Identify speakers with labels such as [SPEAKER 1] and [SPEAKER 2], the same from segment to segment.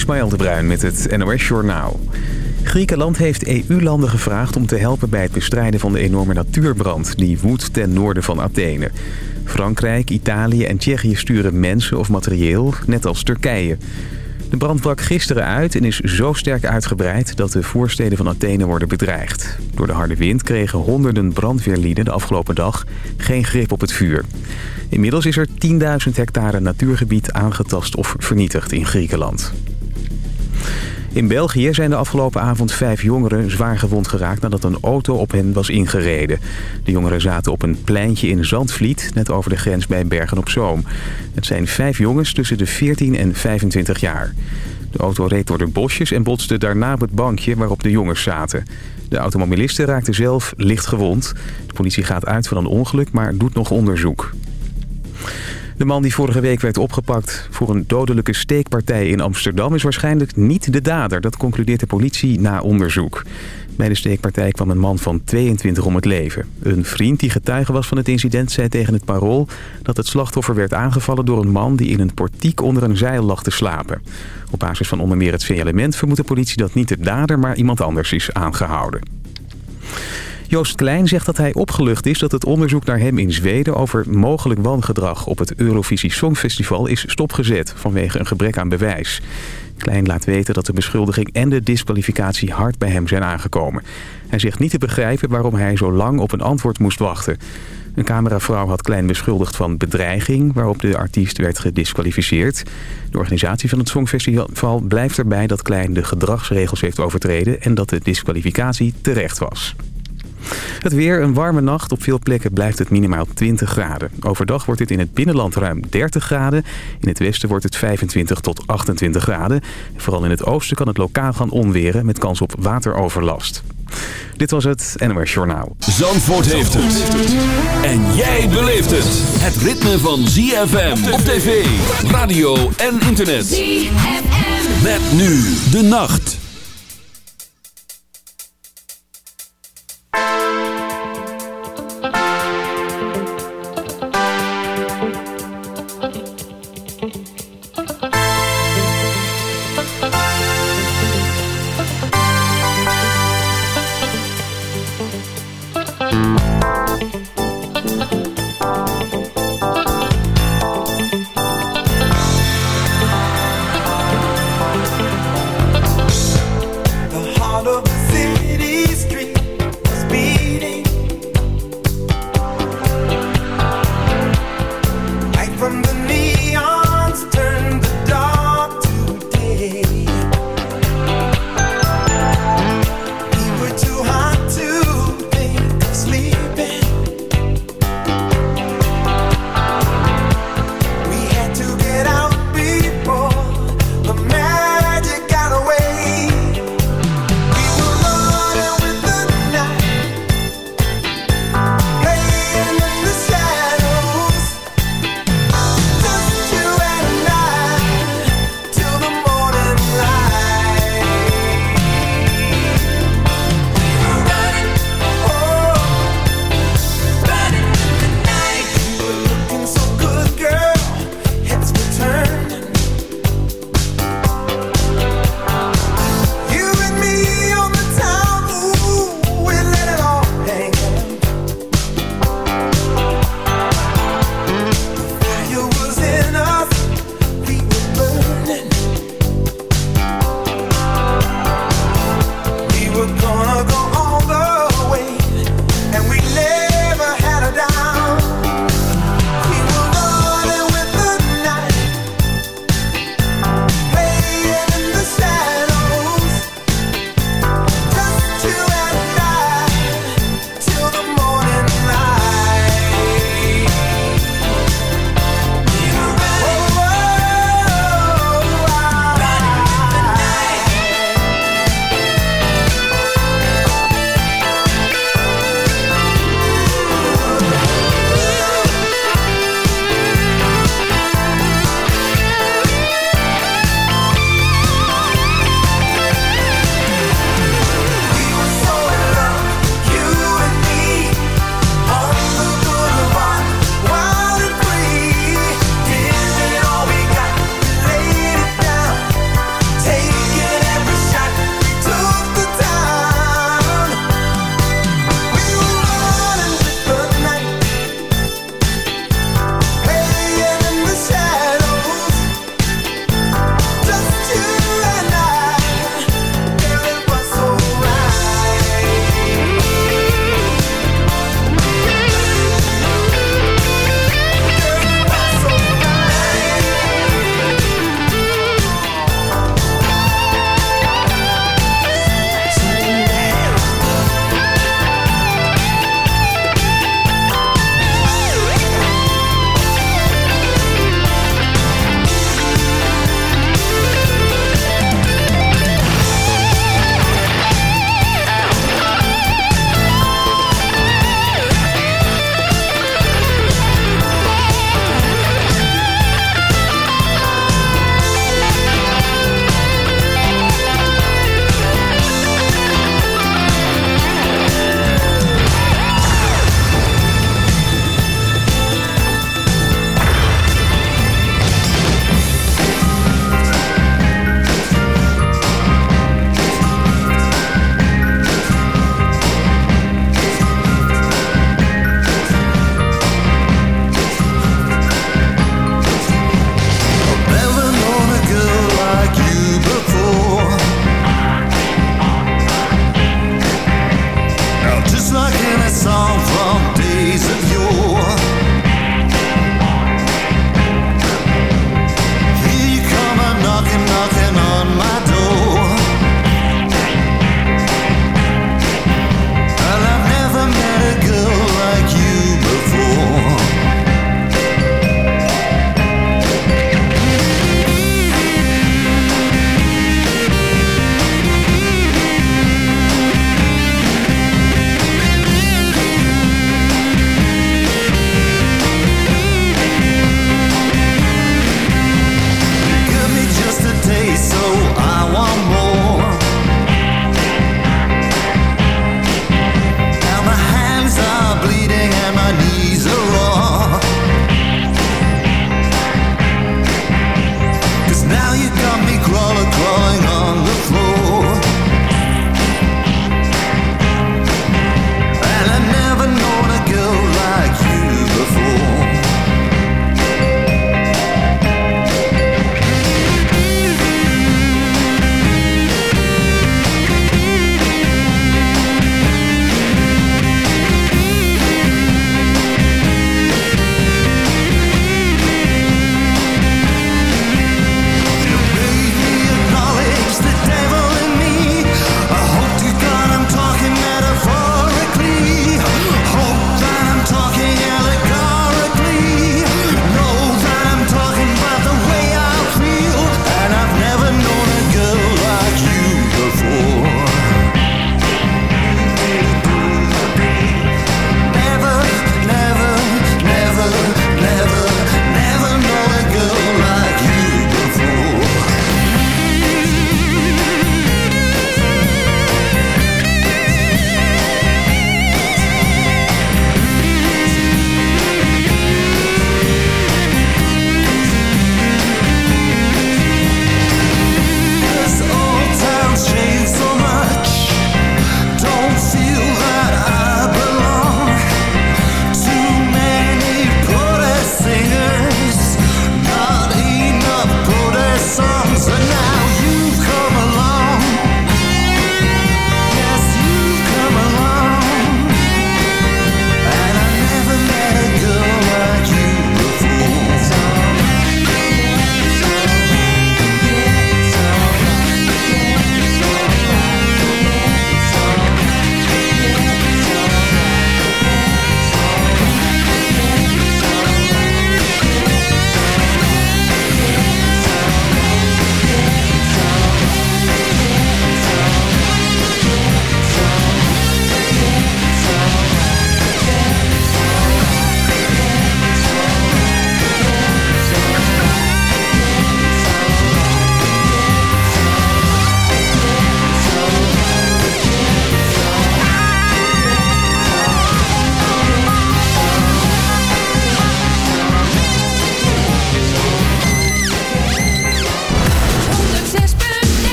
[SPEAKER 1] Ismaël de Bruin met het NOS Journaal. Griekenland heeft EU-landen gevraagd om te helpen bij het bestrijden van de enorme natuurbrand... die woedt ten noorden van Athene. Frankrijk, Italië en Tsjechië sturen mensen of materieel, net als Turkije. De brand brak gisteren uit en is zo sterk uitgebreid dat de voorsteden van Athene worden bedreigd. Door de harde wind kregen honderden brandweerlieden de afgelopen dag geen grip op het vuur. Inmiddels is er 10.000 hectare natuurgebied aangetast of vernietigd in Griekenland. In België zijn de afgelopen avond vijf jongeren zwaar gewond geraakt nadat een auto op hen was ingereden. De jongeren zaten op een pleintje in Zandvliet, net over de grens bij Bergen-op-Zoom. Het zijn vijf jongens tussen de 14 en 25 jaar. De auto reed door de bosjes en botste daarna op het bankje waarop de jongens zaten. De automobilisten raakten zelf licht gewond. De politie gaat uit van een ongeluk, maar doet nog onderzoek. De man die vorige week werd opgepakt voor een dodelijke steekpartij in Amsterdam... is waarschijnlijk niet de dader. Dat concludeert de politie na onderzoek. Bij de steekpartij kwam een man van 22 om het leven. Een vriend die getuige was van het incident zei tegen het parool... dat het slachtoffer werd aangevallen door een man die in een portiek onder een zeil lag te slapen. Op basis van onder meer het signalement vermoedt de politie dat niet de dader... maar iemand anders is aangehouden. Joost Klein zegt dat hij opgelucht is dat het onderzoek naar hem in Zweden over mogelijk wangedrag op het Eurovisie Songfestival is stopgezet vanwege een gebrek aan bewijs. Klein laat weten dat de beschuldiging en de disqualificatie hard bij hem zijn aangekomen. Hij zegt niet te begrijpen waarom hij zo lang op een antwoord moest wachten. Een cameravrouw had Klein beschuldigd van bedreiging... waarop de artiest werd gedisqualificeerd. De organisatie van het Songfestival blijft erbij dat Klein de gedragsregels heeft overtreden... en dat de disqualificatie terecht was. Het weer, een warme nacht. Op veel plekken blijft het minimaal 20 graden. Overdag wordt het in het binnenland ruim 30 graden. In het westen wordt het 25 tot 28 graden. Vooral in het oosten kan het lokaal gaan onweren met kans op wateroverlast. Dit was het NOS Journaal.
[SPEAKER 2] Zandvoort heeft het. En jij beleeft het. Het ritme van ZFM op tv, radio en internet. ZFM. Met nu de nacht.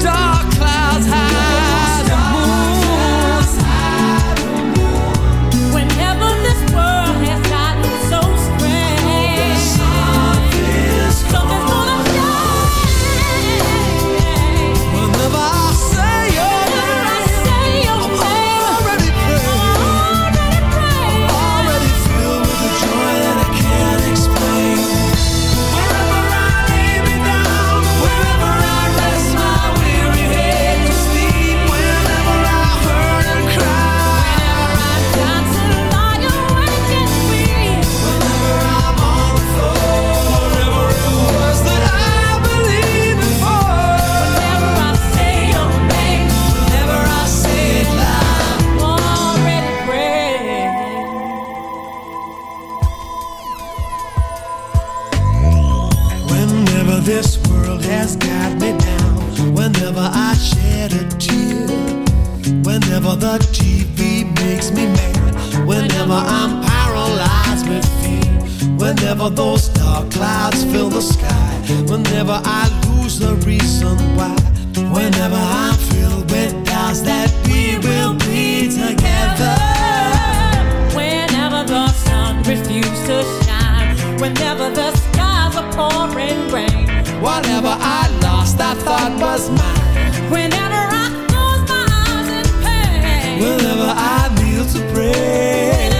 [SPEAKER 3] dark
[SPEAKER 4] whenever
[SPEAKER 3] I'm paralyzed with fear, whenever those dark clouds fill the sky, whenever I lose the reason why, whenever I'm filled with doubts that we will be together.
[SPEAKER 4] Whenever the sun refuses to shine, whenever the skies are pouring rain,
[SPEAKER 3] Whatever I lost, I thought was mine.
[SPEAKER 4] whenever I close my eyes in pain,
[SPEAKER 3] Whenever I kneel to pray.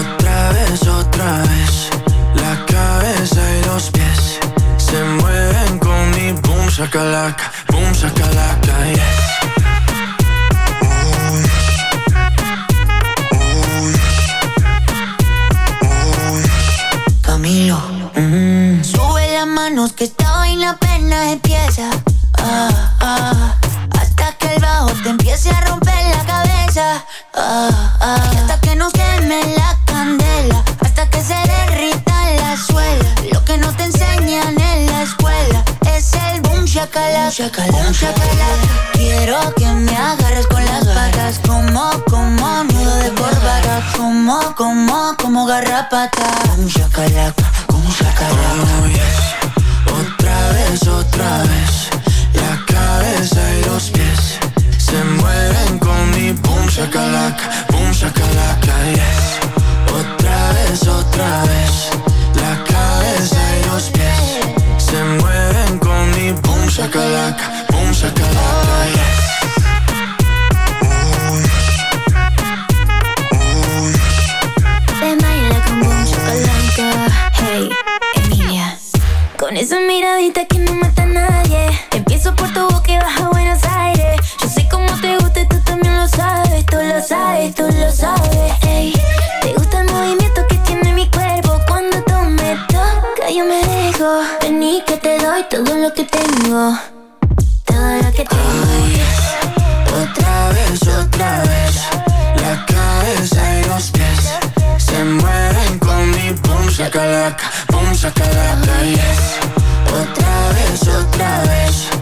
[SPEAKER 5] Otra vez, otra vez La cabeza y los pies Se mueven con mi boom shakalaka Boom shakalaka, yes
[SPEAKER 6] Camilo. Mm. Sube las manos que esta vaina apenas empieza. Ah, ah, hasta que el bajo te empiece a romper la cabeza. Ah, hasta que no queme la candela. Hasta que se derrita la suela. Lo que no te enseñan en la escuela es el boom shakalaka. Boom shakalaka. Quiero que me agarres con las patas. Como, como nudo de corbata. Como, como, como garrapata. Boom shakalaka. Boom shakalaka.
[SPEAKER 5] Oh, yes. Otra vez, otra vez La cabeza y los pies Se mueven con mi boom shakalaka Boom shakalaka, yes Otra vez, otra vez La cabeza y los pies Se mueven con mi boom shakalaka Boom shakalaka, yes.
[SPEAKER 6] Hey, Emilia. Con esa miradita que no mata a nadie. Empiezo por tu boca y bajo a Buenos Aires. Yo sé cómo te gusta y tú también lo sabes. Tú lo sabes, tú lo sabes. Ey, te gusta el movimiento que tiene mi cuerpo. Cuando tú me tocas, yo me dejo. Vení que te doy todo lo que tengo. Todo lo que tengo.
[SPEAKER 5] Otra vez, otra vez La cabeza y los pies Se mueven con mi boom shakalaka Boom shakalaka, yes Otra vez, otra vez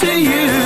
[SPEAKER 5] to you.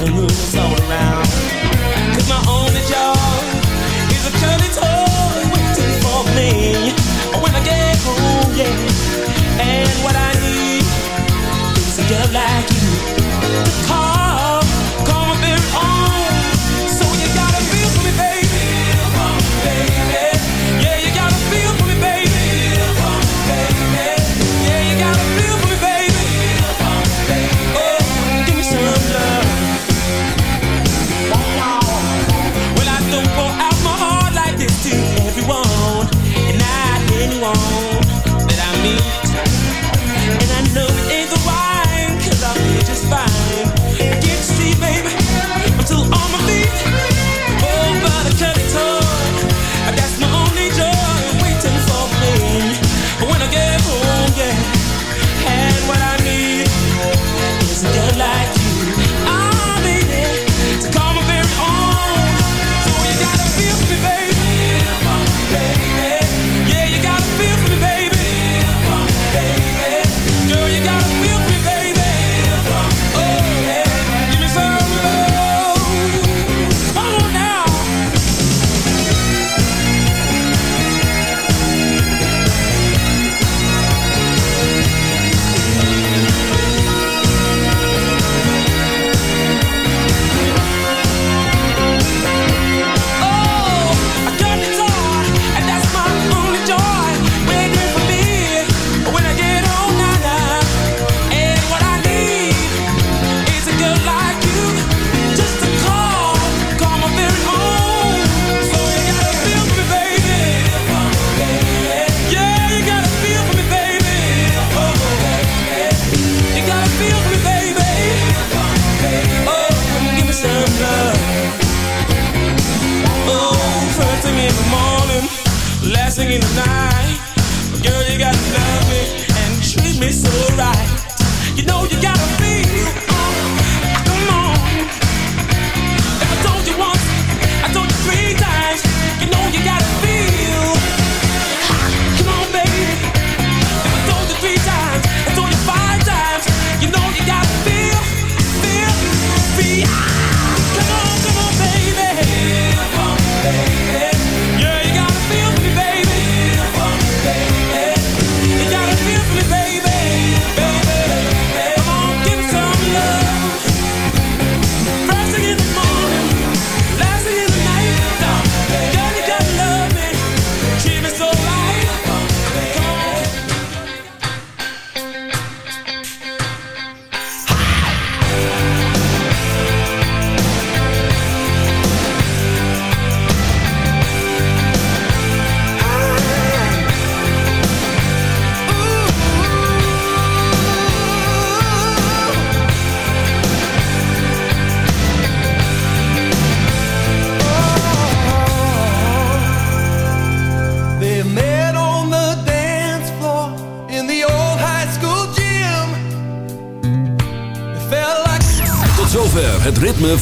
[SPEAKER 5] the all around. Cause my only job is a waiting for me when I get home, yeah. And what I need
[SPEAKER 3] is a like